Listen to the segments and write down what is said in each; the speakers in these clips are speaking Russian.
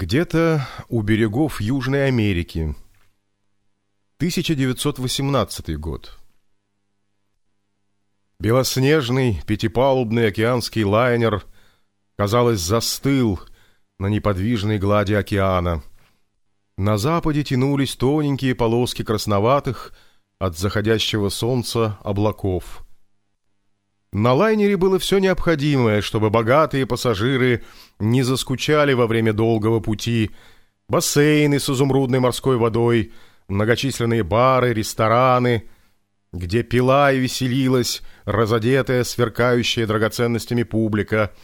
Где-то у берегов Южной Америки. 1918 год. Белоснежный пятипалубный океанский лайнер, казалось, застыл на неподвижной глади океана. На западе тянулись тоненькие полоски красноватых от заходящего солнца облаков. На лайнере было все необходимое, чтобы богатые пассажиры не заскучали во время долгого пути. Бассейны с изумрудной морской водой, многочисленные бары, рестораны, где пила и веселилась разодетая, сверкающая драгоценностями публика.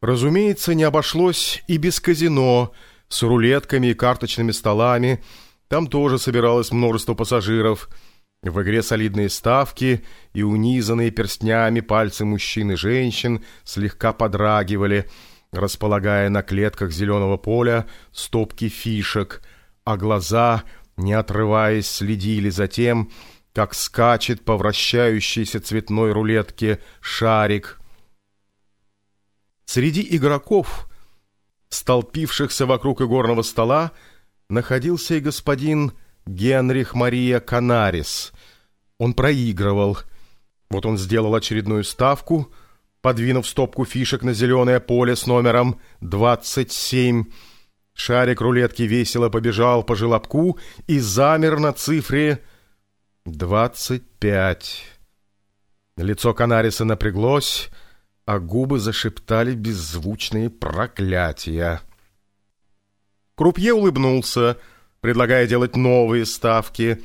Разумеется, не обошлось и без казино с рулетками и карточными столами. Там тоже собиралось множество пассажиров — в игре солидные ставки и унизанные перстнями пальцы мужчин и женщин слегка подрагивали, располагая на клетках зеленого поля стопки фишек, а глаза, не отрываясь, следили за тем, как скачет по вращающейся цветной рулетке шарик. Среди игроков, столпившихся вокруг игорного стола, находился и господин Генрих Мария Канарис. Он проигрывал. Вот он сделал очередную ставку, подвинув стопку фишек на зеленое поле с номером 27. Шарик рулетки весело побежал по желобку и замер на цифре 25. Лицо Канариса напряглось, а губы зашептали беззвучные проклятия. Крупье улыбнулся — предлагая делать новые ставки.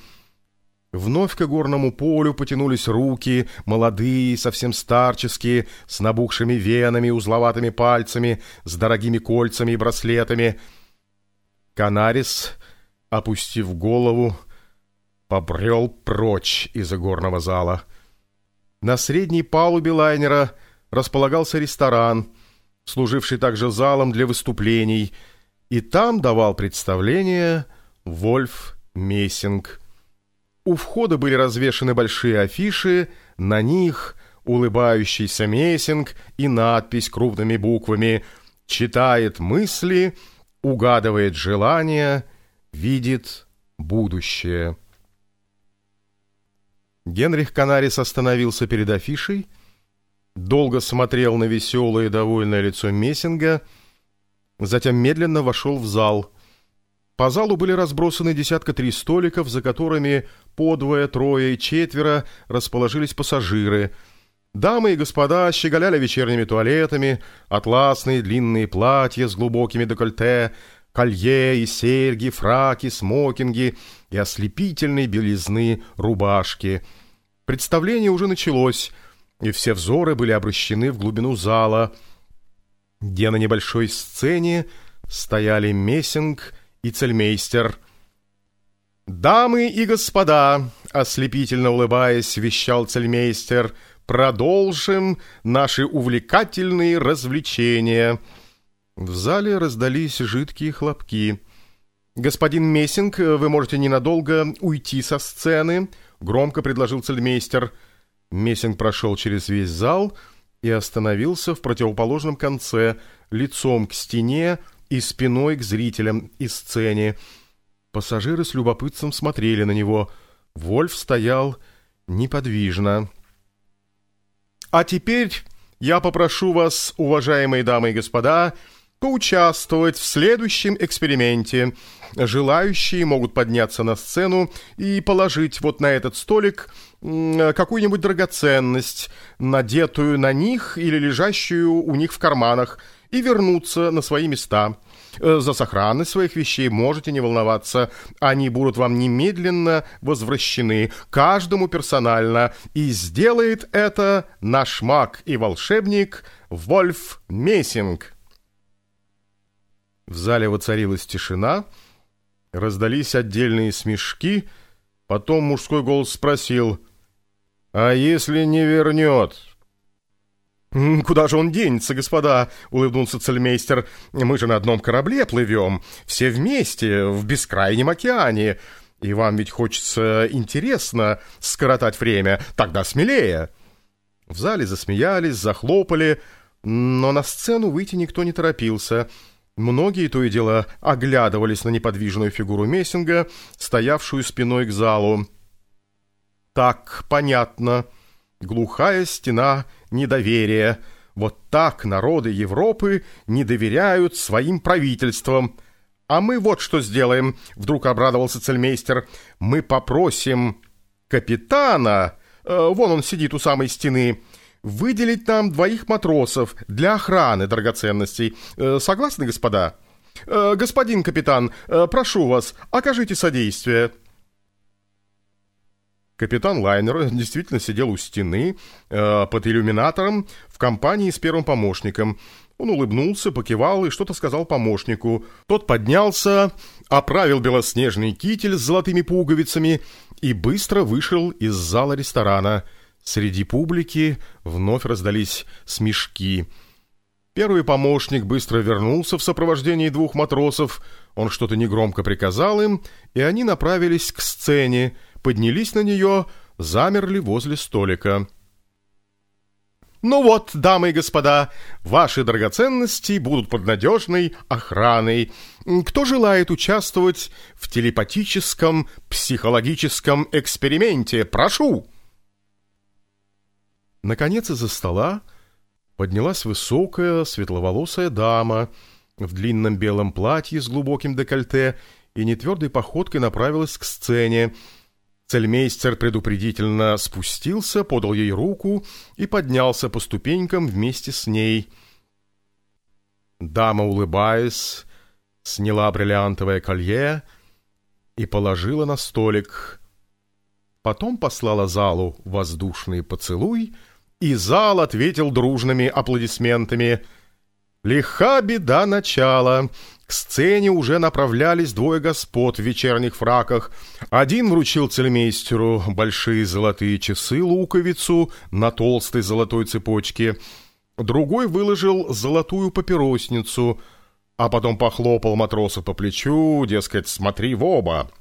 Вновь к горному полю потянулись руки, молодые, совсем старческие, с набухшими венами, узловатыми пальцами, с дорогими кольцами и браслетами. Канарис, опустив голову, побрел прочь из игорного зала. На средней палубе лайнера располагался ресторан, служивший также залом для выступлений, и там давал представление Вольф Мессинг. У входа были развешаны большие афиши, на них улыбающийся Мессинг и надпись крупными буквами «Читает мысли, угадывает желания, видит будущее». Генрих Канарис остановился перед афишей, долго смотрел на веселое и довольное лицо Мессинга, затем медленно вошел в зал – по залу были разбросаны десятка три столиков, за которыми по двое, трое и четверо расположились пассажиры. Дамы и господа щеголяли вечерними туалетами, атласные длинные платья с глубокими декольте, колье и серьги, фраки, смокинги и ослепительные белизны рубашки. Представление уже началось, и все взоры были обращены в глубину зала, где на небольшой сцене стояли Мессинг и цельмейстер. «Дамы и господа!» — ослепительно улыбаясь, вещал цельмейстер. «Продолжим наши увлекательные развлечения!» В зале раздались жидкие хлопки. «Господин Мессинг, вы можете ненадолго уйти со сцены», — громко предложил цельмейстер. Мессинг прошел через весь зал и остановился в противоположном конце, лицом к стене, и спиной к зрителям и сцене. Пассажиры с любопытством смотрели на него. Вольф стоял неподвижно. «А теперь я попрошу вас, уважаемые дамы и господа, поучаствовать в следующем эксперименте. Желающие могут подняться на сцену и положить вот на этот столик какую-нибудь драгоценность, надетую на них или лежащую у них в карманах – и вернуться на свои места. Э, за сохранность своих вещей можете не волноваться. Они будут вам немедленно возвращены, каждому персонально. И сделает это наш маг и волшебник Вольф Мессинг. В зале воцарилась тишина, раздались отдельные смешки, потом мужской голос спросил, «А если не вернет?» «Куда же он денется, господа?» — улыбнулся цельмейстер. «Мы же на одном корабле плывем, все вместе, в бескрайнем океане. И вам ведь хочется интересно скоротать время, тогда смелее!» В зале засмеялись, захлопали, но на сцену выйти никто не торопился. Многие то и дело оглядывались на неподвижную фигуру Мессинга, стоявшую спиной к залу. «Так, понятно. Глухая стена недоверия. Вот так народы Европы не доверяют своим правительствам. А мы вот что сделаем», — вдруг обрадовался цельмейстер. «Мы попросим капитана, э, вон он сидит у самой стены, — выделить нам двоих матросов для охраны драгоценностей. Э, согласны, господа? Э, господин капитан, э, прошу вас, окажите содействие». Капитан лайнера действительно сидел у стены э, под иллюминатором в компании с первым помощником. Он улыбнулся, покивал и что-то сказал помощнику. Тот поднялся, оправил белоснежный китель с золотыми пуговицами и быстро вышел из зала ресторана – Среди публики вновь раздались смешки. Первый помощник быстро вернулся в сопровождении двух матросов. Он что-то негромко приказал им, и они направились к сцене, поднялись на нее, замерли возле столика. «Ну вот, дамы и господа, ваши драгоценности будут под надежной охраной. Кто желает участвовать в телепатическом психологическом эксперименте? Прошу!» Наконец из-за стола поднялась высокая светловолосая дама в длинном белом платье с глубоким декольте и нетвердой походкой направилась к сцене. Цельмейстер предупредительно спустился, подал ей руку и поднялся по ступенькам вместе с ней. Дама, улыбаясь, сняла бриллиантовое колье и положила на столик. Потом послала залу воздушный поцелуй — и зал ответил дружными аплодисментами. Лиха беда начала. К сцене уже направлялись двое господ в вечерних фраках. Один вручил цельмейстеру большие золотые часы-луковицу на толстой золотой цепочке. Другой выложил золотую папиросницу, а потом похлопал матроса по плечу, дескать, смотри в оба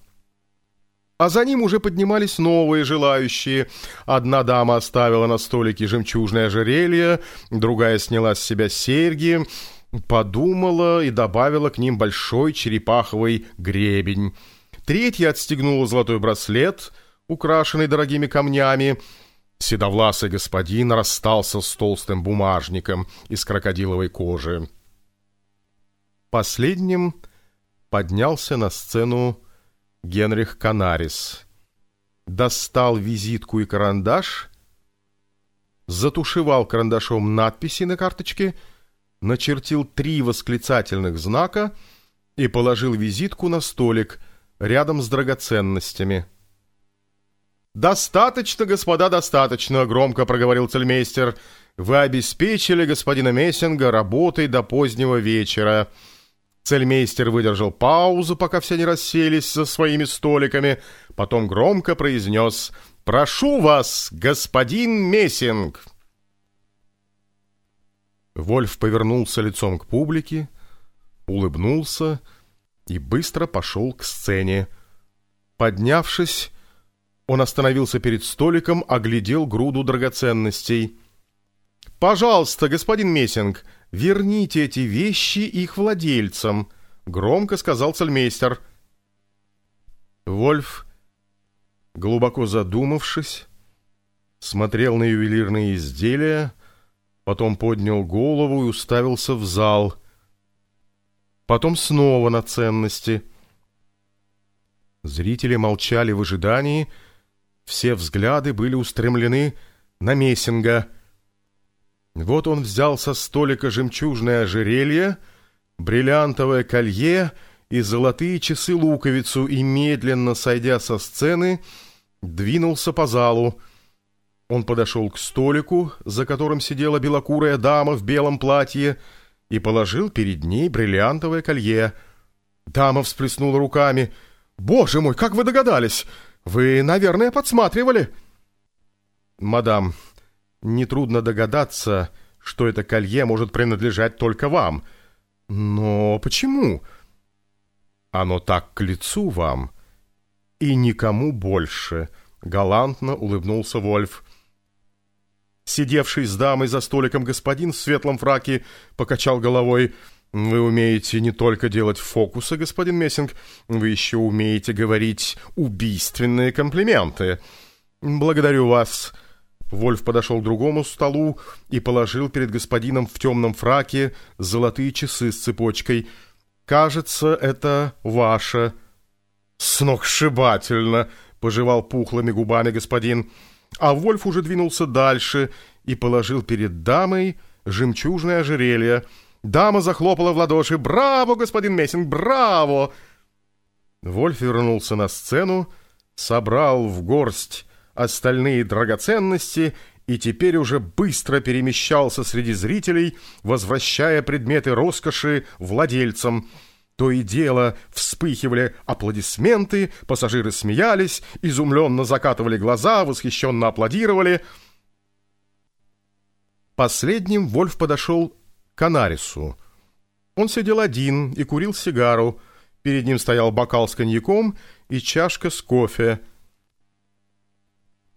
а за ним уже поднимались новые желающие. Одна дама оставила на столике жемчужное ожерелье, другая сняла с себя серьги, подумала и добавила к ним большой черепаховый гребень. Третья отстегнула золотой браслет, украшенный дорогими камнями. Седовласый господин расстался с толстым бумажником из крокодиловой кожи. Последним поднялся на сцену Генрих Канарис достал визитку и карандаш, затушевал карандашом надписи на карточке, начертил три восклицательных знака и положил визитку на столик рядом с драгоценностями. «Достаточно, господа, достаточно», — громко проговорил цельмейстер. «Вы обеспечили господина Мессинга работой до позднего вечера». Цельмейстер выдержал паузу, пока все не расселись за своими столиками, потом громко произнес «Прошу вас, господин Мессинг!» Вольф повернулся лицом к публике, улыбнулся и быстро пошел к сцене. Поднявшись, он остановился перед столиком, оглядел груду драгоценностей. «Пожалуйста, господин Мессинг, верните эти вещи их владельцам», — громко сказал цельмейстер. Вольф, глубоко задумавшись, смотрел на ювелирные изделия, потом поднял голову и уставился в зал, потом снова на ценности. Зрители молчали в ожидании, все взгляды были устремлены на Мессинга — вот он взял со столика жемчужное ожерелье, бриллиантовое колье и золотые часы-луковицу и, медленно сойдя со сцены, двинулся по залу. Он подошел к столику, за которым сидела белокурая дама в белом платье, и положил перед ней бриллиантовое колье. Дама всплеснула руками. «Боже мой, как вы догадались! Вы, наверное, подсматривали!» «Мадам, Нетрудно догадаться, что это колье может принадлежать только вам. Но почему? Оно так к лицу вам. И никому больше, — галантно улыбнулся Вольф. Сидевший с дамой за столиком господин в светлом фраке покачал головой. Вы умеете не только делать фокусы, господин Мессинг, вы еще умеете говорить убийственные комплименты. Благодарю вас. Вольф подошел к другому столу и положил перед господином в темном фраке золотые часы с цепочкой. «Кажется, это ваше». «Сногсшибательно!» — пожевал пухлыми губами господин. А Вольф уже двинулся дальше и положил перед дамой жемчужное ожерелье — Дама захлопала в ладоши. «Браво, господин Мессинг, браво!» Вольф вернулся на сцену, собрал в горсть остальные драгоценности и теперь уже быстро перемещался среди зрителей, возвращая предметы роскоши владельцам. То и дело вспыхивали аплодисменты, пассажиры смеялись, изумленно закатывали глаза, восхищенно аплодировали. Последним Вольф подошел Канарису. Он сидел один и курил сигару. Перед ним стоял бокал с коньяком и чашка с кофе.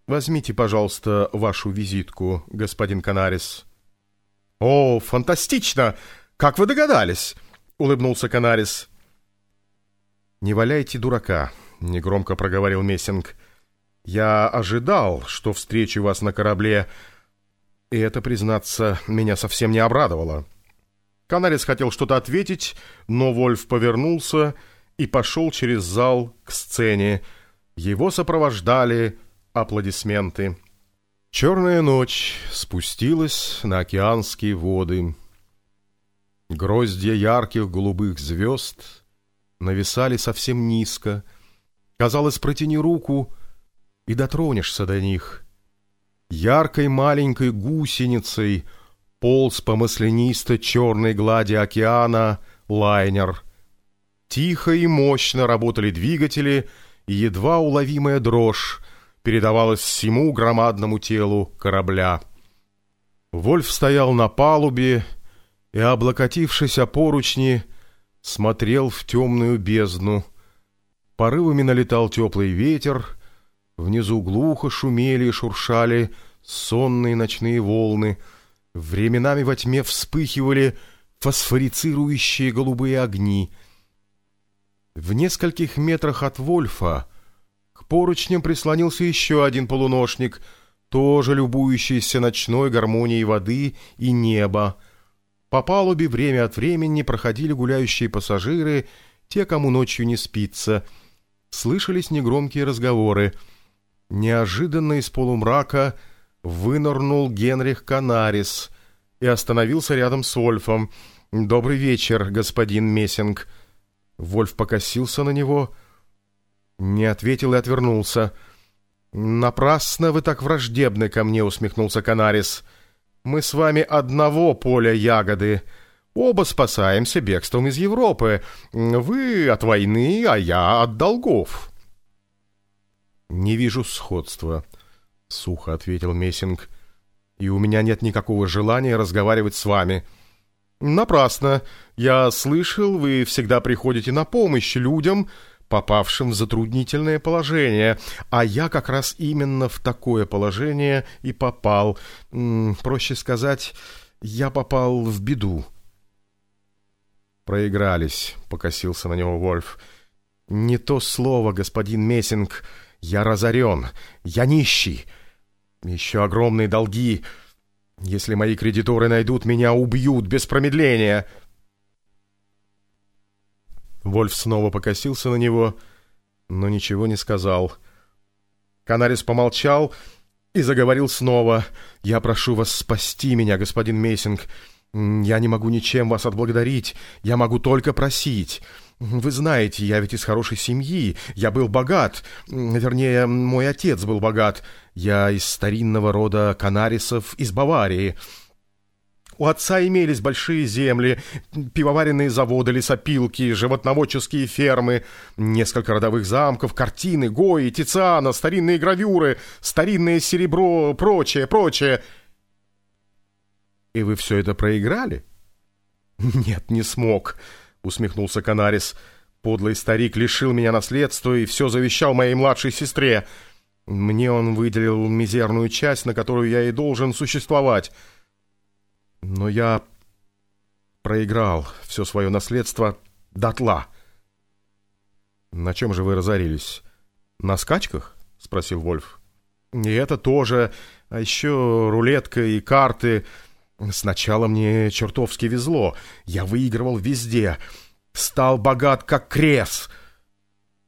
«Возьмите, пожалуйста, вашу визитку, господин Канарис». «О, фантастично! Как вы догадались?» — улыбнулся Канарис. «Не валяйте дурака», — негромко проговорил Мессинг. «Я ожидал, что встречу вас на корабле, и это, признаться, меня совсем не обрадовало». Канарис хотел что-то ответить, но Вольф повернулся и пошел через зал к сцене. Его сопровождали аплодисменты. Черная ночь спустилась на океанские воды. Гроздья ярких голубых звезд нависали совсем низко. Казалось, протяни руку и дотронешься до них. Яркой маленькой гусеницей — полз по маслянисто-черной глади океана лайнер. Тихо и мощно работали двигатели, и едва уловимая дрожь передавалась всему громадному телу корабля. Вольф стоял на палубе и, облокотившись о поручни, смотрел в темную бездну. Порывами налетал теплый ветер, внизу глухо шумели и шуршали сонные ночные волны — Временами во тьме вспыхивали фосфорицирующие голубые огни. В нескольких метрах от Вольфа к поручням прислонился еще один полуношник, тоже любующийся ночной гармонией воды и неба. По палубе время от времени проходили гуляющие пассажиры, те, кому ночью не спится. Слышались негромкие разговоры. Неожиданно из полумрака — вынырнул Генрих Канарис и остановился рядом с Вольфом. «Добрый вечер, господин Мессинг». Вольф покосился на него, не ответил и отвернулся. «Напрасно вы так враждебны ко мне», — усмехнулся Канарис. «Мы с вами одного поля ягоды. Оба спасаемся бегством из Европы. Вы от войны, а я от долгов». «Не вижу сходства», — сухо ответил Мессинг. «И у меня нет никакого желания разговаривать с вами». «Напрасно. Я слышал, вы всегда приходите на помощь людям, попавшим в затруднительное положение, а я как раз именно в такое положение и попал. Проще сказать, я попал в беду». «Проигрались», — покосился на него Вольф. «Не то слово, господин Мессинг. Я разорен. Я нищий. Еще огромные долги. Если мои кредиторы найдут меня, убьют без промедления. Вольф снова покосился на него, но ничего не сказал. Канарис помолчал и заговорил снова. «Я прошу вас спасти меня, господин Мессинг. Я не могу ничем вас отблагодарить. Я могу только просить. Вы знаете, я ведь из хорошей семьи. Я был богат. Вернее, мой отец был богат. Я из старинного рода канарисов из Баварии. У отца имелись большие земли, пивоваренные заводы, лесопилки, животноводческие фермы, несколько родовых замков, картины, Гои, Тициана, старинные гравюры, старинное серебро, прочее, прочее. И вы все это проиграли? Нет, не смог, усмехнулся Канарис. Подлый старик лишил меня наследства и все завещал моей младшей сестре. Мне он выделил мизерную часть, на которую я и должен существовать. Но я проиграл все свое наследство дотла. «На чем же вы разорились? На скачках?» — спросил Вольф. «И это тоже, а еще рулетка и карты. Сначала мне чертовски везло. Я выигрывал везде. Стал богат, как крес.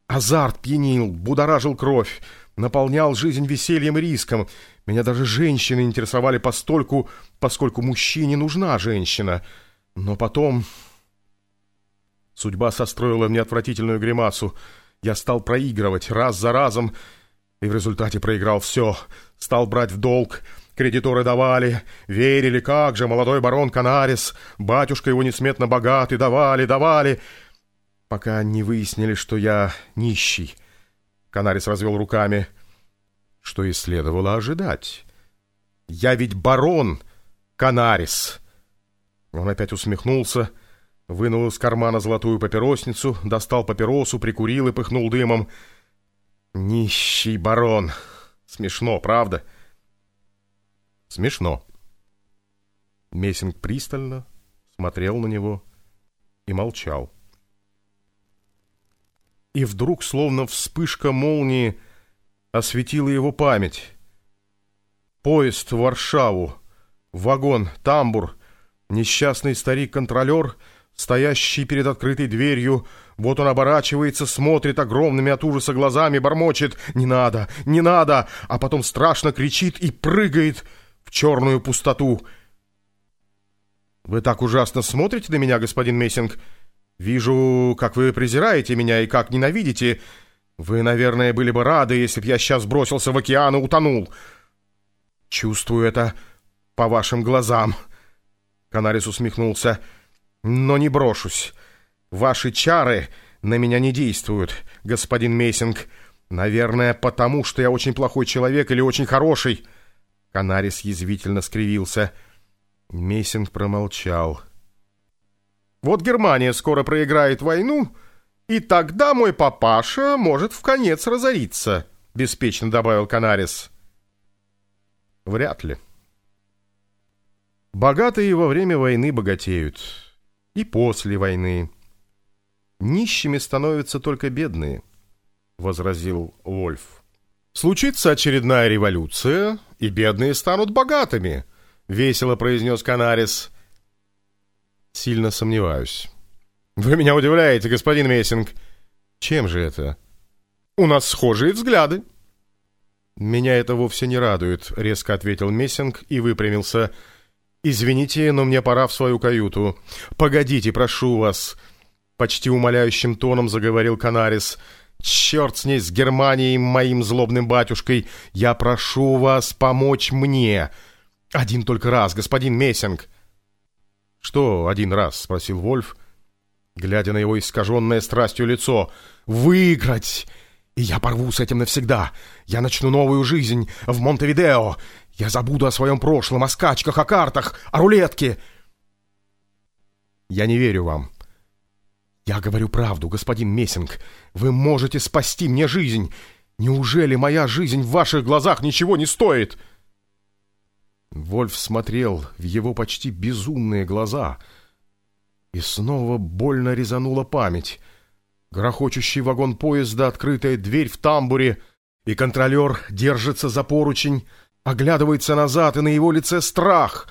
Азарт пьянил, будоражил кровь, наполнял жизнь весельем и риском. Меня даже женщины интересовали постольку, поскольку мужчине нужна женщина. Но потом Судьба состроила мне отвратительную гримасу. Я стал проигрывать раз за разом, и в результате проиграл все. Стал брать в долг, кредиторы давали, верили, как же, молодой барон Канарис, батюшка его несметно богатый, давали, давали, пока не выяснили, что я нищий. Канарис развел руками, что и следовало ожидать. «Я ведь барон Канарис!» Он опять усмехнулся, — Вынул из кармана золотую папиросницу, достал папиросу, прикурил и пыхнул дымом. Нищий барон. Смешно, правда? Смешно. Мессинг пристально смотрел на него и молчал. И вдруг, словно вспышка молнии, осветила его память. Поезд в Варшаву, вагон, тамбур, несчастный старик-контролер — стоящий перед открытой дверью. Вот он оборачивается, смотрит огромными от ужаса глазами, бормочет «Не надо! Не надо!» а потом страшно кричит и прыгает в черную пустоту. «Вы так ужасно смотрите на меня, господин Мессинг? Вижу, как вы презираете меня и как ненавидите. Вы, наверное, были бы рады, если б я сейчас бросился в океан и утонул. Чувствую это по вашим глазам». Канарис усмехнулся. Но не брошусь. Ваши чары на меня не действуют, господин Мессинг. Наверное, потому что я очень плохой человек или очень хороший. Канарис язвительно скривился. Мессинг промолчал. Вот Германия скоро проиграет войну, и тогда мой папаша может вконец разориться, беспечно добавил Канарис. Вряд ли. Богатые во время войны богатеют и после войны. Нищими становятся только бедные, — возразил Вольф. Случится очередная революция, и бедные станут богатыми, — весело произнес Канарис. Сильно сомневаюсь. Вы меня удивляете, господин Мессинг. Чем же это? У нас схожие взгляды. Меня это вовсе не радует, — резко ответил Мессинг и выпрямился, — «Извините, но мне пора в свою каюту. Погодите, прошу вас!» Почти умоляющим тоном заговорил Канарис. «Черт с ней, с Германией, моим злобным батюшкой! Я прошу вас помочь мне! Один только раз, господин Мессинг!» «Что один раз?» — спросил Вольф, глядя на его искаженное страстью лицо. «Выиграть! И я порву с этим навсегда! Я начну новую жизнь в Монтевидео! Я забуду о своем прошлом, о скачках, о картах, о рулетке. Я не верю вам. Я говорю правду, господин Мессинг. Вы можете спасти мне жизнь. Неужели моя жизнь в ваших глазах ничего не стоит? Вольф смотрел в его почти безумные глаза, и снова больно резанула память. Грохочущий вагон поезда, открытая дверь в тамбуре, и контролер держится за поручень, оглядывается назад, и на его лице страх.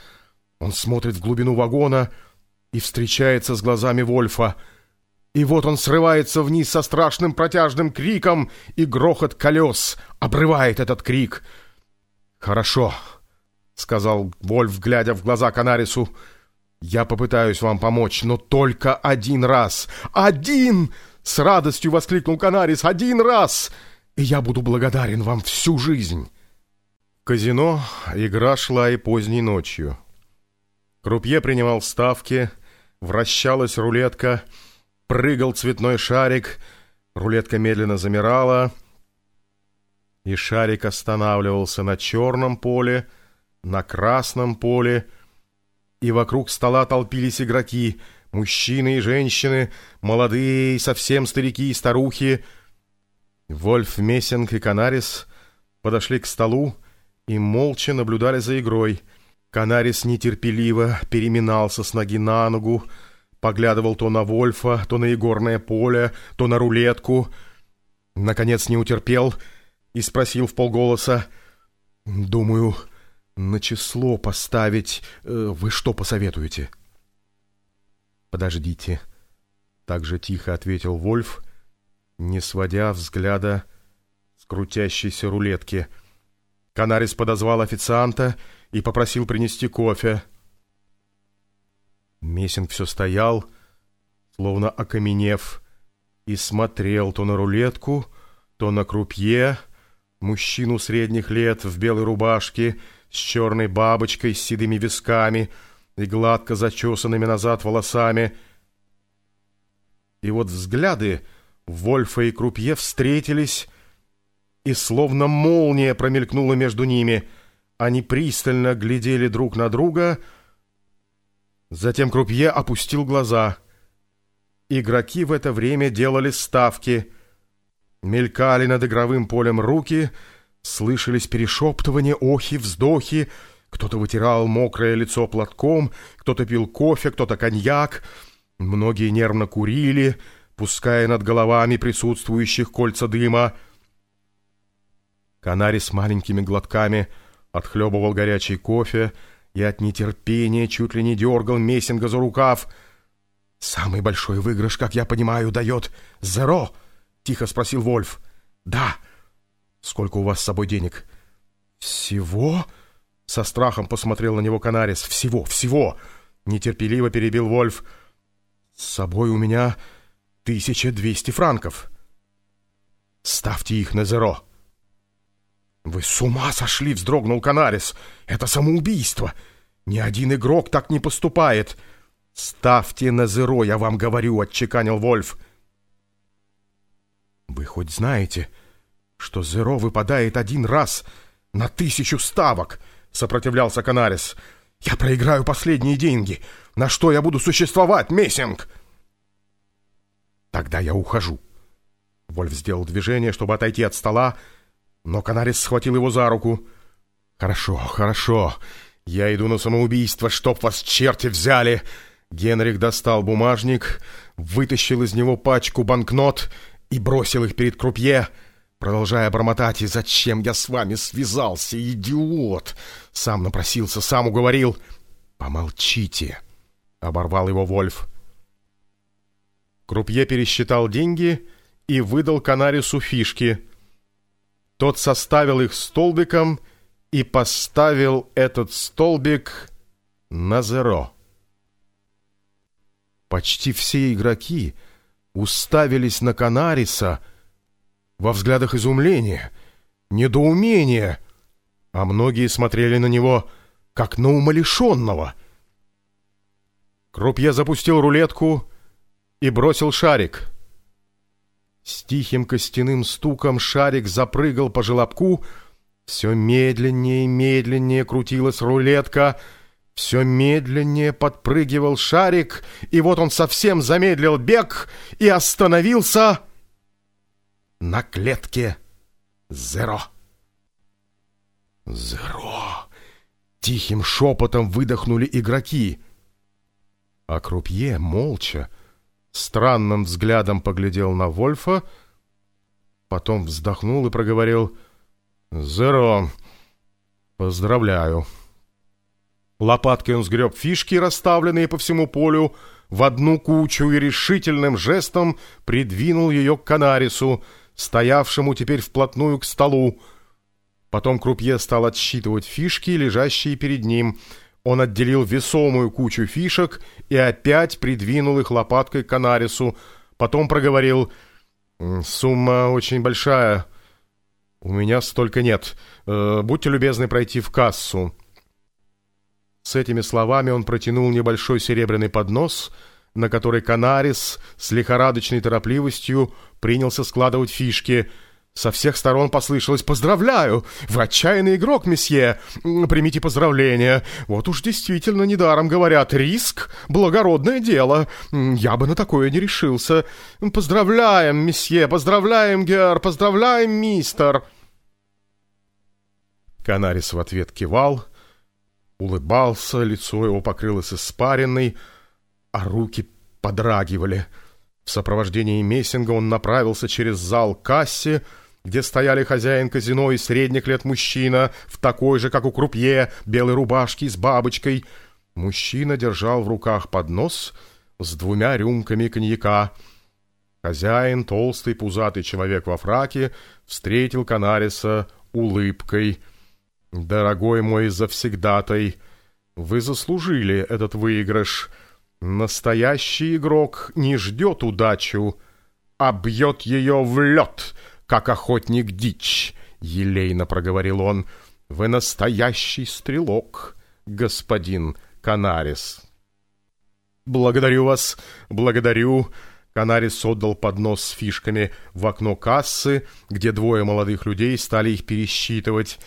Он смотрит в глубину вагона и встречается с глазами Вольфа. И вот он срывается вниз со страшным протяжным криком, и грохот колес обрывает этот крик. «Хорошо», — сказал Вольф, глядя в глаза Канарису, — «я попытаюсь вам помочь, но только один раз. Один!» — с радостью воскликнул Канарис. «Один раз! И я буду благодарен вам всю жизнь!» казино игра шла и поздней ночью. Крупье принимал ставки, вращалась рулетка, прыгал цветной шарик, рулетка медленно замирала, и шарик останавливался на черном поле, на красном поле, и вокруг стола толпились игроки, мужчины и женщины, молодые и совсем старики и старухи. Вольф, Мессинг и Канарис подошли к столу, и молча наблюдали за игрой. Канарис нетерпеливо переминался с ноги на ногу, поглядывал то на Вольфа, то на игорное поле, то на рулетку. Наконец не утерпел и спросил в полголоса, «Думаю, на число поставить э, вы что посоветуете?» «Подождите», — так же тихо ответил Вольф, не сводя взгляда с крутящейся рулетки. Канарис подозвал официанта и попросил принести кофе. Месинг все стоял, словно окаменев, и смотрел то на рулетку, то на крупье, мужчину средних лет в белой рубашке с черной бабочкой с седыми висками и гладко зачесанными назад волосами. И вот взгляды Вольфа и крупье встретились, и словно молния промелькнула между ними. Они пристально глядели друг на друга — Затем Крупье опустил глаза. Игроки в это время делали ставки. Мелькали над игровым полем руки, слышались перешептывания, охи, вздохи. Кто-то вытирал мокрое лицо платком, кто-то пил кофе, кто-то коньяк. Многие нервно курили, пуская над головами присутствующих кольца дыма. Канари с маленькими глотками отхлебывал горячий кофе, и от нетерпения чуть ли не дергал Мессинга за рукав. «Самый большой выигрыш, как я понимаю, дает Зеро?» — тихо спросил Вольф. «Да». «Сколько у вас с собой денег?» «Всего?» — со страхом посмотрел на него Канарис. «Всего, всего!» — нетерпеливо перебил Вольф. «С собой у меня тысяча двести франков». «Ставьте их на Зеро». «Вы с ума сошли!» — вздрогнул Канарис. «Это самоубийство! Ни один игрок так не поступает!» «Ставьте на зеро, я вам говорю!» — отчеканил Вольф. «Вы хоть знаете, что зеро выпадает один раз на тысячу ставок?» — сопротивлялся Канарис. «Я проиграю последние деньги. На что я буду существовать, Мессинг?» «Тогда я ухожу». Вольф сделал движение, чтобы отойти от стола, но Канарис схватил его за руку. «Хорошо, хорошо. Я иду на самоубийство, чтоб вас черти взяли!» Генрих достал бумажник, вытащил из него пачку банкнот и бросил их перед крупье, продолжая бормотать, «И зачем я с вами связался, идиот?» Сам напросился, сам уговорил. «Помолчите!» — оборвал его Вольф. Крупье пересчитал деньги и выдал Канарису фишки — тот составил их столбиком и поставил этот столбик на зеро. Почти все игроки уставились на Канариса во взглядах изумления, недоумения, а многие смотрели на него как на умалишенного. Крупье запустил рулетку и бросил шарик — с тихим костяным стуком шарик запрыгал по желобку. Все медленнее и медленнее крутилась рулетка. Все медленнее подпрыгивал шарик, и вот он совсем замедлил бег и остановился на клетке «Зеро». «Зеро!» — тихим шепотом выдохнули игроки. А крупье молча, странным взглядом поглядел на Вольфа, потом вздохнул и проговорил «Зеро, поздравляю». Лопаткой он сгреб фишки, расставленные по всему полю, в одну кучу и решительным жестом придвинул ее к Канарису, стоявшему теперь вплотную к столу. Потом крупье стал отсчитывать фишки, лежащие перед ним — он отделил весомую кучу фишек и опять придвинул их лопаткой к Канарису. Потом проговорил «Сумма очень большая. У меня столько нет. Э, будьте любезны пройти в кассу». С этими словами он протянул небольшой серебряный поднос, на который Канарис с лихорадочной торопливостью принялся складывать фишки – со всех сторон послышалось «Поздравляю! Вы отчаянный игрок, месье! Примите поздравления! Вот уж действительно недаром говорят, риск — благородное дело! Я бы на такое не решился! Поздравляем, месье! Поздравляем, Гер! Поздравляем, мистер!» Канарис в ответ кивал, улыбался, лицо его покрылось испаренной, а руки подрагивали. В сопровождении Мессинга он направился через зал к кассе, где стояли хозяин казино и средних лет мужчина, в такой же, как у крупье, белой рубашке с бабочкой. Мужчина держал в руках поднос с двумя рюмками коньяка. Хозяин, толстый пузатый человек во фраке, встретил Канариса улыбкой. «Дорогой мой завсегдатай, вы заслужили этот выигрыш. Настоящий игрок не ждет удачу, а бьет ее в лед» как охотник дичь», — елейно проговорил он. «Вы настоящий стрелок, господин Канарис». «Благодарю вас, благодарю». Канарис отдал поднос с фишками в окно кассы, где двое молодых людей стали их пересчитывать,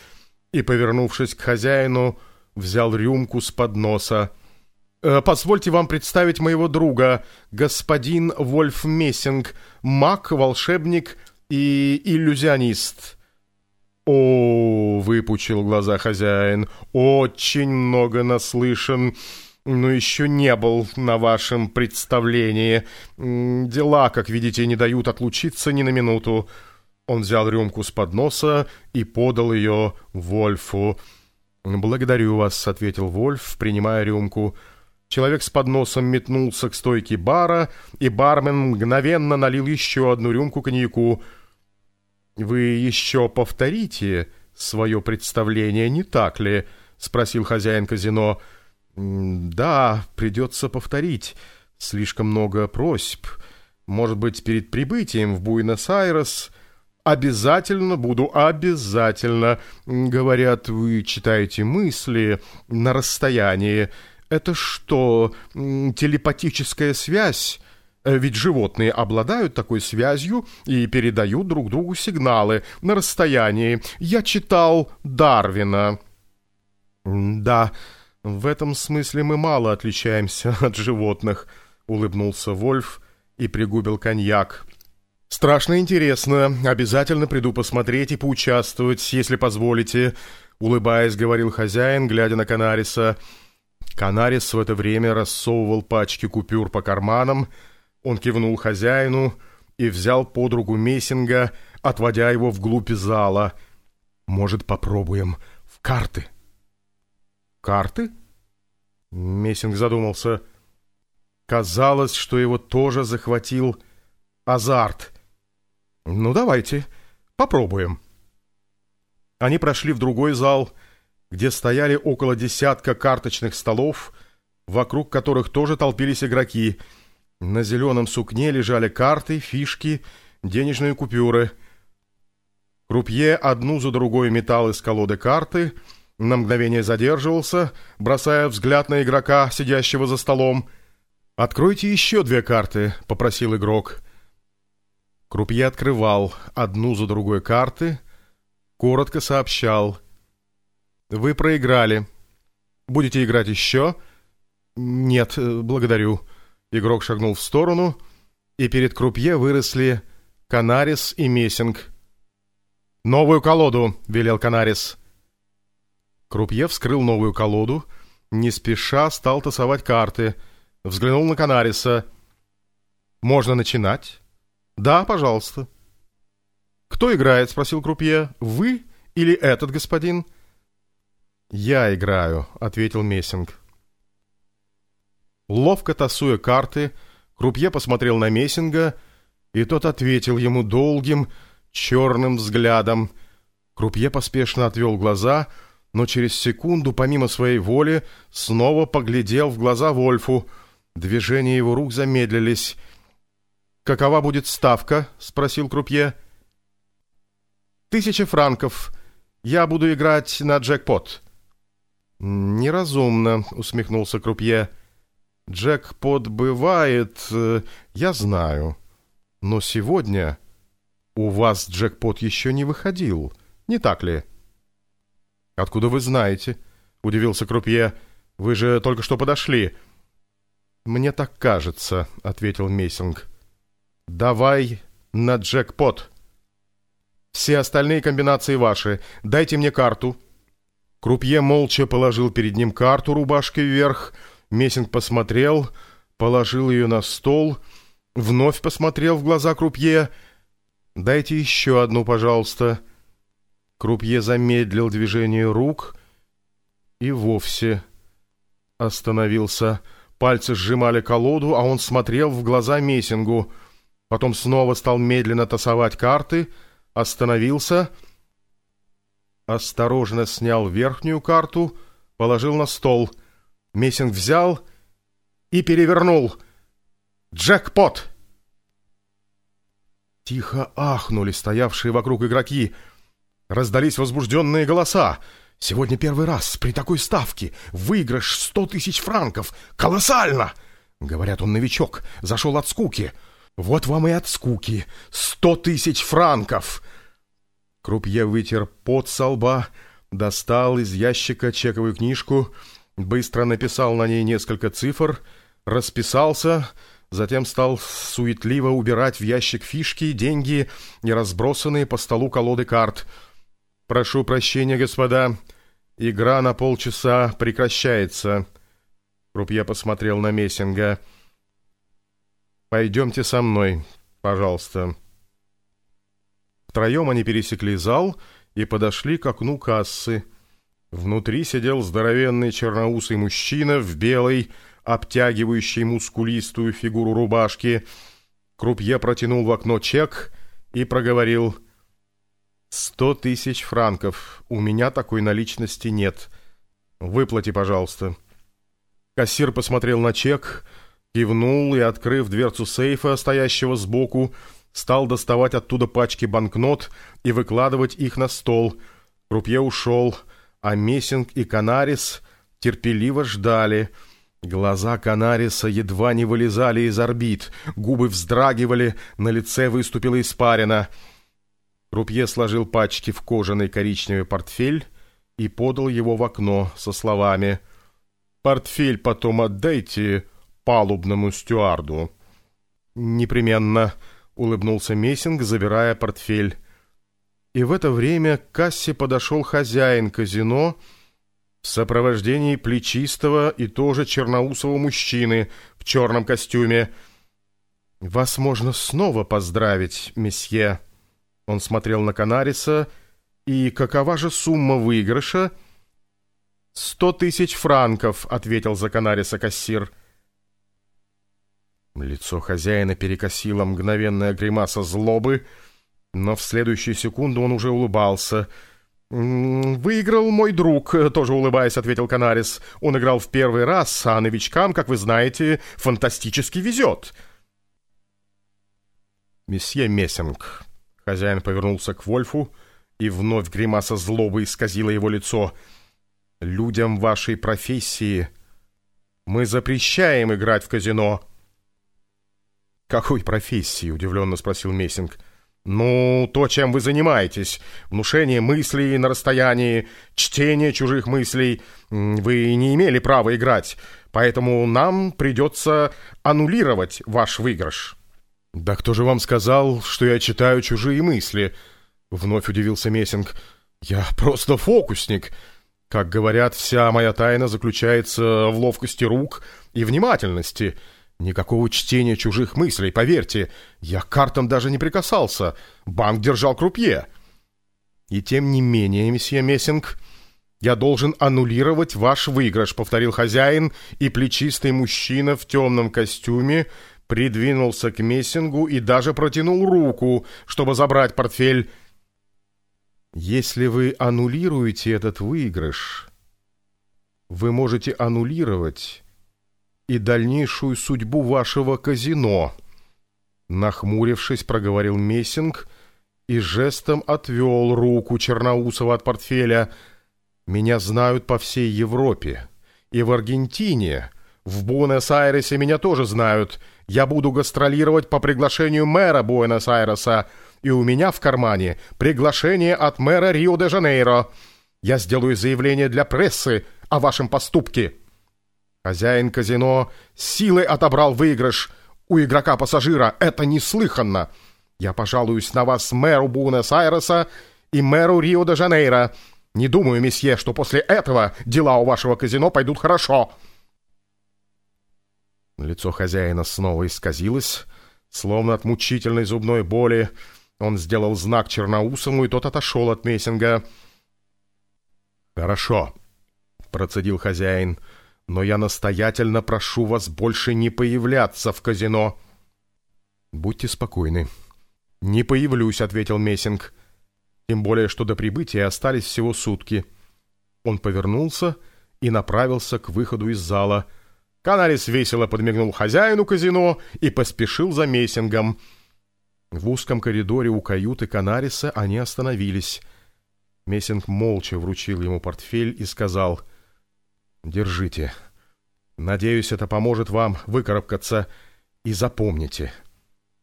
и, повернувшись к хозяину, взял рюмку с подноса. «Э, «Позвольте вам представить моего друга, господин Вольф Мессинг, маг, волшебник и иллюзионист». «О, — выпучил глаза хозяин, — очень много наслышан, но еще не был на вашем представлении. Дела, как видите, не дают отлучиться ни на минуту». Он взял рюмку с подноса и подал ее Вольфу. «Благодарю вас», — ответил Вольф, принимая рюмку. Человек с подносом метнулся к стойке бара, и бармен мгновенно налил еще одну рюмку коньяку. «Вы еще повторите свое представление, не так ли?» — спросил хозяин казино. «Да, придется повторить. Слишком много просьб. Может быть, перед прибытием в Буэнос-Айрес...» «Обязательно буду, обязательно!» Говорят, вы читаете мысли на расстоянии. Это что, телепатическая связь? Э, ведь животные обладают такой связью и передают друг другу сигналы на расстоянии. Я читал Дарвина. Да, в этом смысле мы мало отличаемся от животных, улыбнулся Вольф и пригубил коньяк. Страшно интересно. Обязательно приду посмотреть и поучаствовать, если позволите, улыбаясь, говорил хозяин, глядя на Канариса. Канарис в это время рассовывал пачки купюр по карманам. Он кивнул хозяину и взял под руку Мессинга, отводя его вглубь зала. «Может, попробуем в карты?» «Карты?» Мессинг задумался. Казалось, что его тоже захватил азарт. «Ну, давайте, попробуем». Они прошли в другой зал, где стояли около десятка карточных столов, вокруг которых тоже толпились игроки. На зеленом сукне лежали карты, фишки, денежные купюры. Крупье одну за другой метал из колоды карты, на мгновение задерживался, бросая взгляд на игрока, сидящего за столом. «Откройте еще две карты», — попросил игрок. Крупье открывал одну за другой карты, коротко сообщал. «Вы проиграли. Будете играть еще?» «Нет, э, благодарю». Игрок шагнул в сторону, и перед крупье выросли Канарис и Мессинг. «Новую колоду!» — велел Канарис. Крупье вскрыл новую колоду, не спеша стал тасовать карты, взглянул на Канариса. «Можно начинать?» «Да, пожалуйста». «Кто играет?» — спросил Крупье. «Вы или этот господин?» «Я играю», — ответил Мессинг. Ловко тасуя карты, Крупье посмотрел на Мессинга, и тот ответил ему долгим, черным взглядом. Крупье поспешно отвел глаза, но через секунду, помимо своей воли, снова поглядел в глаза Вольфу. Движения его рук замедлились. «Какова будет ставка?» — спросил Крупье. «Тысяча франков. Я буду играть на джекпот». «Неразумно», — усмехнулся Крупье. Джекпот бывает, э, я знаю. Но сегодня у вас джекпот еще не выходил, не так ли? Откуда вы знаете? Удивился Крупье. Вы же только что подошли. Мне так кажется, ответил Мессинг. Давай на джекпот. Все остальные комбинации ваши. Дайте мне карту. Крупье молча положил перед ним карту рубашкой вверх. Мессинг посмотрел, положил ее на стол, вновь посмотрел в глаза Крупье. «Дайте еще одну, пожалуйста». Крупье замедлил движение рук и вовсе остановился. Пальцы сжимали колоду, а он смотрел в глаза Мессингу. Потом снова стал медленно тасовать карты, остановился, осторожно снял верхнюю карту, положил на стол. Мессинг взял и перевернул. «Джекпот!» Тихо ахнули стоявшие вокруг игроки. Раздались возбужденные голоса. Сегодня первый раз при такой ставке выигрыш сто тысяч франков. Колоссально! Говорят, он новичок, зашел от скуки. Вот вам и от скуки. Сто тысяч франков! Крупье вытер пот со лба, достал из ящика чековую книжку, быстро написал на ней несколько цифр, расписался, затем стал суетливо убирать в ящик фишки, деньги и разбросанные по столу колоды карт. «Прошу прощения, господа, игра на полчаса прекращается». Крупье посмотрел на Мессинга. «Пойдемте со мной, пожалуйста». Втроем они пересекли зал и подошли к окну кассы. Внутри сидел здоровенный черноусый мужчина в белой, обтягивающей мускулистую фигуру рубашки. Крупье протянул в окно чек и проговорил «Сто тысяч франков. У меня такой наличности нет. Выплати, пожалуйста». Кассир посмотрел на чек, кивнул и, открыв дверцу сейфа, стоящего сбоку, стал доставать оттуда пачки банкнот и выкладывать их на стол. Крупье ушел, а Мессинг и Канарис терпеливо ждали. Глаза Канариса едва не вылезали из орбит, губы вздрагивали, на лице выступила испарина. Крупье сложил пачки в кожаный коричневый портфель и подал его в окно со словами «Портфель потом отдайте палубному стюарду». «Непременно», улыбнулся Мессинг, забирая портфель. И в это время к кассе подошел хозяин казино в сопровождении плечистого и тоже черноусого мужчины в черном костюме. «Вас можно снова поздравить, месье». Он смотрел на Канариса. «И какова же сумма выигрыша?» «Сто тысяч франков», — ответил за Канариса кассир. Лицо хозяина перекосило мгновенная гримаса злобы, но в следующую секунду он уже улыбался. «Выиграл мой друг», — тоже улыбаясь, ответил Канарис. «Он играл в первый раз, а новичкам, как вы знаете, фантастически везет». «Месье Мессинг», — хозяин повернулся к Вольфу, и вновь гримаса злобы исказила его лицо. «Людям вашей профессии мы запрещаем играть в казино». «Какой профессии?» — удивленно спросил Мессинг. «Ну, то, чем вы занимаетесь. Внушение мыслей на расстоянии, чтение чужих мыслей. Вы не имели права играть, поэтому нам придется аннулировать ваш выигрыш». «Да кто же вам сказал, что я читаю чужие мысли?» Вновь удивился Мессинг. «Я просто фокусник. Как говорят, вся моя тайна заключается в ловкости рук и внимательности». Никакого чтения чужих мыслей, поверьте. Я к картам даже не прикасался. Банк держал крупье. И тем не менее, месье Мессинг, я должен аннулировать ваш выигрыш, повторил хозяин, и плечистый мужчина в темном костюме придвинулся к Мессингу и даже протянул руку, чтобы забрать портфель. Если вы аннулируете этот выигрыш, вы можете аннулировать и дальнейшую судьбу вашего казино». Нахмурившись, проговорил Мессинг и жестом отвел руку Черноусова от портфеля. «Меня знают по всей Европе. И в Аргентине. В Буэнос-Айресе меня тоже знают. Я буду гастролировать по приглашению мэра Буэнос-Айреса, и у меня в кармане приглашение от мэра Рио-де-Жанейро. Я сделаю заявление для прессы о вашем поступке». Хозяин казино силой отобрал выигрыш у игрока-пассажира. Это неслыханно. Я пожалуюсь на вас мэру Буэнос-Айреса и мэру Рио-де-Жанейро. Не думаю, месье, что после этого дела у вашего казино пойдут хорошо». Лицо хозяина снова исказилось, словно от мучительной зубной боли. Он сделал знак Черноусому, и тот отошел от Мессинга. «Хорошо», — процедил хозяин, — «но я настоятельно прошу вас больше не появляться в казино». «Будьте спокойны». «Не появлюсь», — ответил Мессинг. «Тем более, что до прибытия остались всего сутки». Он повернулся и направился к выходу из зала. Канарис весело подмигнул хозяину казино и поспешил за Мессингом. В узком коридоре у каюты Канариса они остановились. Мессинг молча вручил ему портфель и сказал «Держите. Надеюсь, это поможет вам выкарабкаться. И запомните,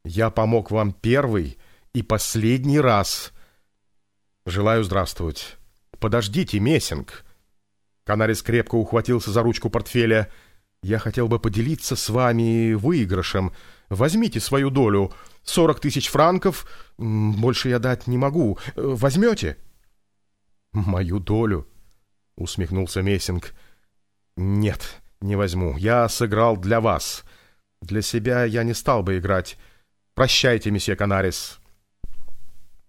я помог вам первый и последний раз. Желаю здравствовать. Подождите, Мессинг». Канарис крепко ухватился за ручку портфеля. «Я хотел бы поделиться с вами выигрышем. Возьмите свою долю. Сорок тысяч франков. Больше я дать не могу. Возьмете?» «Мою долю?» — усмехнулся Мессинг. «Нет, не возьму. Я сыграл для вас. Для себя я не стал бы играть. Прощайте, месье Канарис».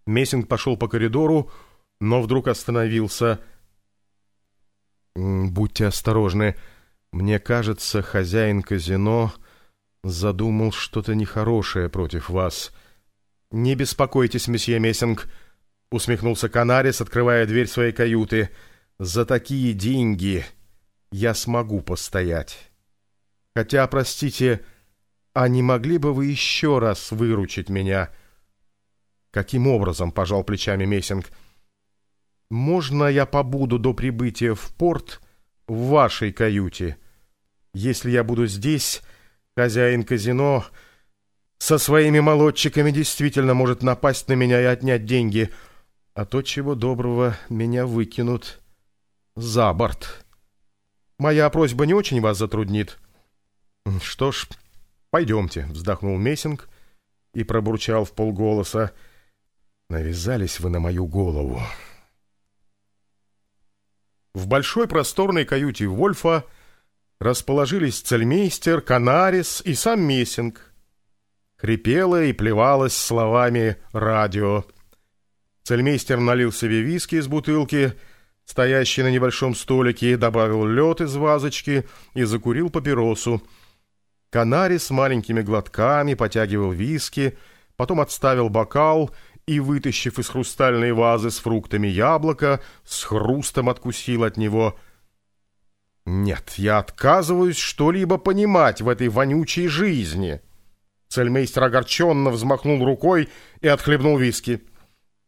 Мессинг пошел по коридору, но вдруг остановился. «Будьте осторожны. Мне кажется, хозяин казино задумал что-то нехорошее против вас». «Не беспокойтесь, месье Мессинг», — усмехнулся Канарис, открывая дверь своей каюты. «За такие деньги я смогу постоять. Хотя, простите, а не могли бы вы еще раз выручить меня?» «Каким образом?» — пожал плечами Мессинг. «Можно я побуду до прибытия в порт в вашей каюте? Если я буду здесь, хозяин казино со своими молодчиками действительно может напасть на меня и отнять деньги, а то, чего доброго, меня выкинут за борт. Моя просьба не очень вас затруднит. Что ж, пойдемте, вздохнул Мессинг и пробурчал в полголоса. Навязались вы на мою голову. В большой просторной каюте Вольфа расположились цельмейстер, Канарис и сам Мессинг — хрипела и плевалась словами радио. Цельмейстер налил себе виски из бутылки, стоящей на небольшом столике, добавил лед из вазочки и закурил папиросу. Канари с маленькими глотками потягивал виски, потом отставил бокал и, вытащив из хрустальной вазы с фруктами яблоко, с хрустом откусил от него. «Нет, я отказываюсь что-либо понимать в этой вонючей жизни», Цельмейстер огорченно взмахнул рукой и отхлебнул виски.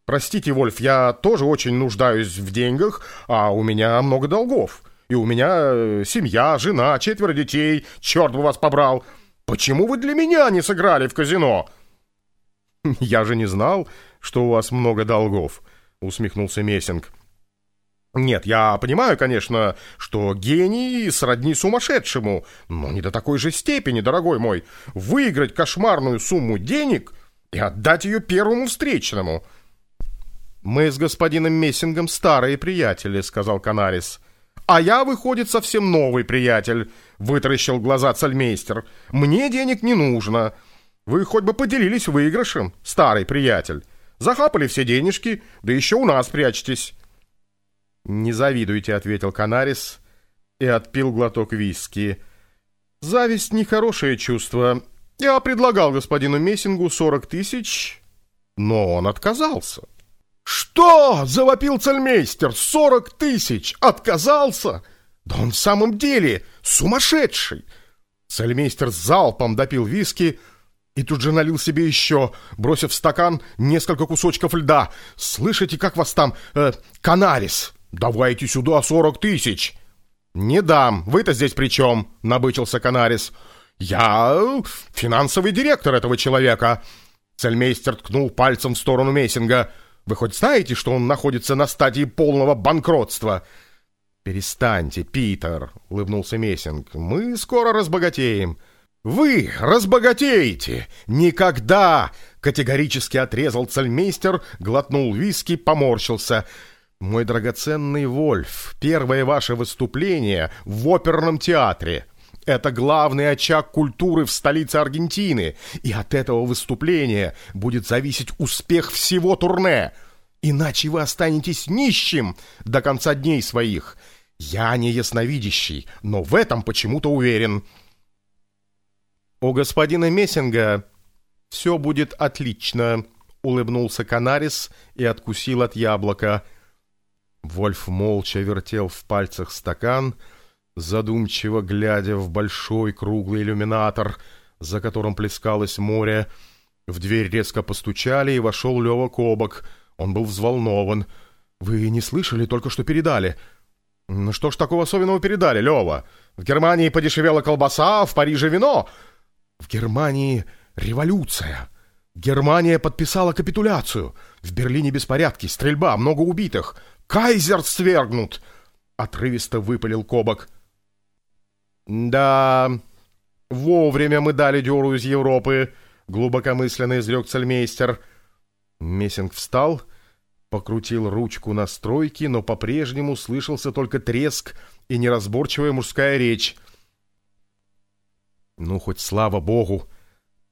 «Простите, Вольф, я тоже очень нуждаюсь в деньгах, а у меня много долгов. И у меня э, семья, жена, четверо детей. Черт бы вас побрал! Почему вы для меня не сыграли в казино?» «Я же не знал, что у вас много долгов», — усмехнулся Мессинг. Нет, я понимаю, конечно, что гений сродни сумасшедшему, но не до такой же степени, дорогой мой. Выиграть кошмарную сумму денег и отдать ее первому встречному. «Мы с господином Мессингом старые приятели», — сказал Канарис. «А я, выходит, совсем новый приятель», — вытаращил глаза цельмейстер. «Мне денег не нужно. Вы хоть бы поделились выигрышем, старый приятель. Захапали все денежки, да еще у нас прячетесь». «Не завидуйте», — ответил Канарис и отпил глоток виски. «Зависть — нехорошее чувство. Я предлагал господину Мессингу сорок тысяч, но он отказался». «Что?» — завопил цельмейстер. «Сорок тысяч! Отказался? Да он в самом деле сумасшедший!» Цельмейстер залпом допил виски и тут же налил себе еще, бросив в стакан несколько кусочков льда. «Слышите, как вас там, э, Канарис?» «Давайте сюда сорок тысяч!» «Не дам! Вы-то здесь при чем?» — набычился Канарис. «Я финансовый директор этого человека!» Цельмейстер ткнул пальцем в сторону Мессинга. «Вы хоть знаете, что он находится на стадии полного банкротства?» «Перестаньте, Питер!» — улыбнулся Мессинг. «Мы скоро разбогатеем!» «Вы разбогатеете! Никогда!» — категорически отрезал цельмейстер, глотнул виски, поморщился — Мой драгоценный Вольф, первое ваше выступление в оперном театре. Это главный очаг культуры в столице Аргентины, и от этого выступления будет зависеть успех всего турне. Иначе вы останетесь нищим до конца дней своих. Я не ясновидящий, но в этом почему-то уверен. У господина Мессинга все будет отлично, улыбнулся Канарис и откусил от яблока – Вольф молча вертел в пальцах стакан, задумчиво глядя в большой круглый иллюминатор, за которым плескалось море. В дверь резко постучали, и вошел Лева Кобок. Он был взволнован. «Вы не слышали, только что передали?» «Ну что ж такого особенного передали, Лева? В Германии подешевела колбаса, в Париже вино!» «В Германии революция!» Германия подписала капитуляцию. В Берлине беспорядки, стрельба, много убитых. Кайзер свергнут!» — отрывисто выпалил Кобок. «Да, вовремя мы дали дёру из Европы», — глубокомысленно изрек цельмейстер. Мессинг встал, покрутил ручку настройки, но по-прежнему слышался только треск и неразборчивая мужская речь. «Ну, хоть слава богу,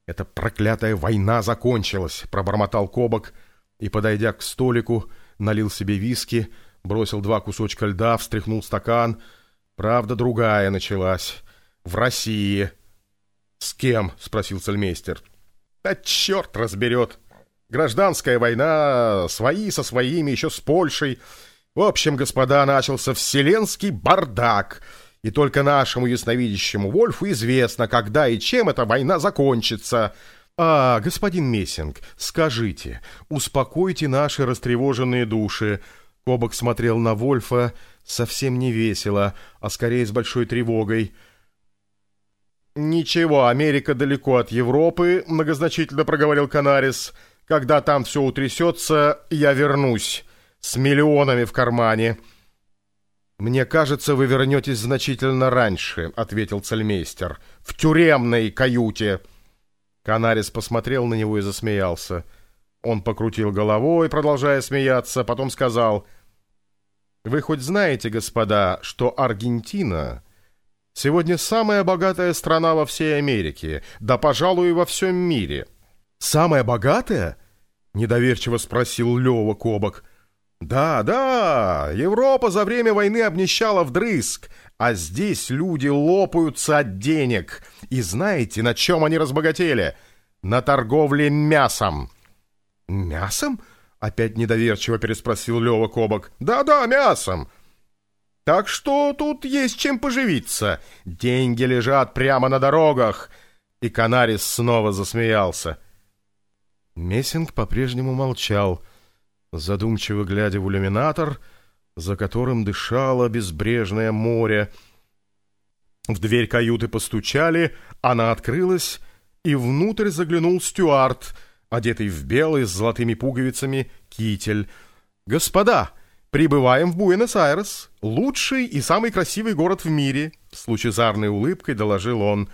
эта проклятая война закончилась», — пробормотал Кобок и, подойдя к столику, — налил себе виски, бросил два кусочка льда, встряхнул стакан. Правда, другая началась. В России. «С кем?» — спросил цельмейстер. «Да черт разберет! Гражданская война, свои со своими, еще с Польшей. В общем, господа, начался вселенский бардак». И только нашему ясновидящему Вольфу известно, когда и чем эта война закончится. «А, господин Мессинг, скажите, успокойте наши растревоженные души». Кобок смотрел на Вольфа совсем не весело, а скорее с большой тревогой. «Ничего, Америка далеко от Европы», — многозначительно проговорил Канарис. «Когда там все утрясется, я вернусь. С миллионами в кармане». «Мне кажется, вы вернетесь значительно раньше», — ответил цельмейстер. «В тюремной каюте». Канарис посмотрел на него и засмеялся. Он покрутил головой, продолжая смеяться, потом сказал, «Вы хоть знаете, господа, что Аргентина сегодня самая богатая страна во всей Америке, да, пожалуй, во всем мире?» «Самая богатая?» — недоверчиво спросил Лева Кобок. «Да, да, Европа за время войны обнищала вдрызг, а здесь люди лопаются от денег. И знаете, на чем они разбогатели? На торговле мясом». «Мясом?» — опять недоверчиво переспросил Лева Кобок. «Да-да, мясом». «Так что тут есть чем поживиться. Деньги лежат прямо на дорогах». И Канарис снова засмеялся. Мессинг по-прежнему молчал, задумчиво глядя в иллюминатор — за которым дышало безбрежное море. В дверь каюты постучали, она открылась, и внутрь заглянул стюард, одетый в белый с золотыми пуговицами китель. «Господа, прибываем в Буэнос-Айрес, лучший и самый красивый город в мире», с лучезарной улыбкой доложил он.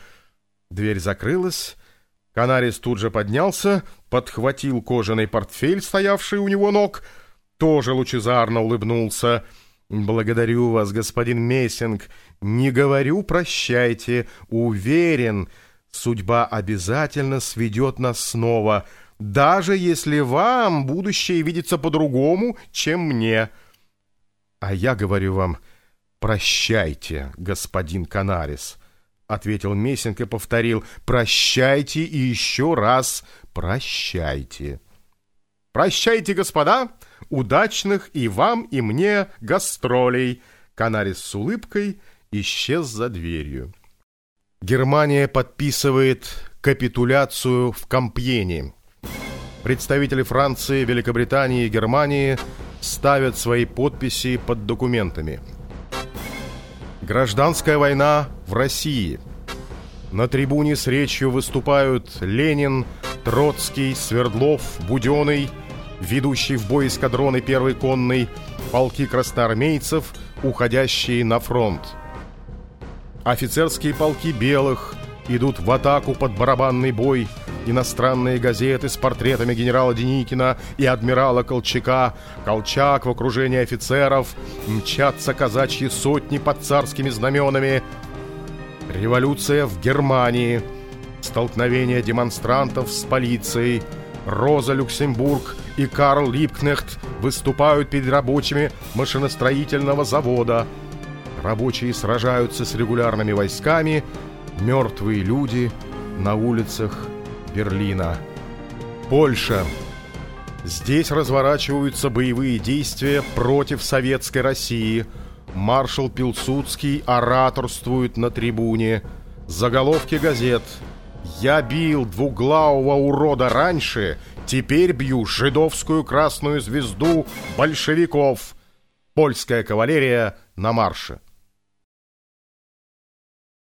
Дверь закрылась, Канарис тут же поднялся, подхватил кожаный портфель, стоявший у него ног — тоже лучезарно улыбнулся. «Благодарю вас, господин Мессинг. Не говорю прощайте. Уверен, судьба обязательно сведет нас снова, даже если вам будущее видится по-другому, чем мне. А я говорю вам, прощайте, господин Канарис». — ответил Мессинг и повторил «Прощайте и еще раз прощайте». «Прощайте, господа!» Удачных и вам, и мне гастролей!» Канарис с улыбкой исчез за дверью. Германия подписывает капитуляцию в Компьене. Представители Франции, Великобритании и Германии ставят свои подписи под документами. Гражданская война в России. На трибуне с речью выступают Ленин, Троцкий, Свердлов, Буденный – ведущий в бой эскадроны первой конной, полки красноармейцев, уходящие на фронт. Офицерские полки белых идут в атаку под барабанный бой, Иностранные газеты с портретами генерала Деникина и адмирала Колчака, Колчак в окружении офицеров, мчатся казачьи сотни под царскими знаменами. Революция в Германии, столкновение демонстрантов с полицией, Роза Люксембург и Карл Липкнехт выступают перед рабочими машиностроительного завода. Рабочие сражаются с регулярными войсками, мертвые люди на улицах Берлина. Польша. Здесь разворачиваются боевые действия против советской России. Маршал Пилсудский ораторствует на трибуне. Заголовки газет. «Я бил двуглавого урода раньше, теперь бью жидовскую красную звезду большевиков». Польская кавалерия на марше.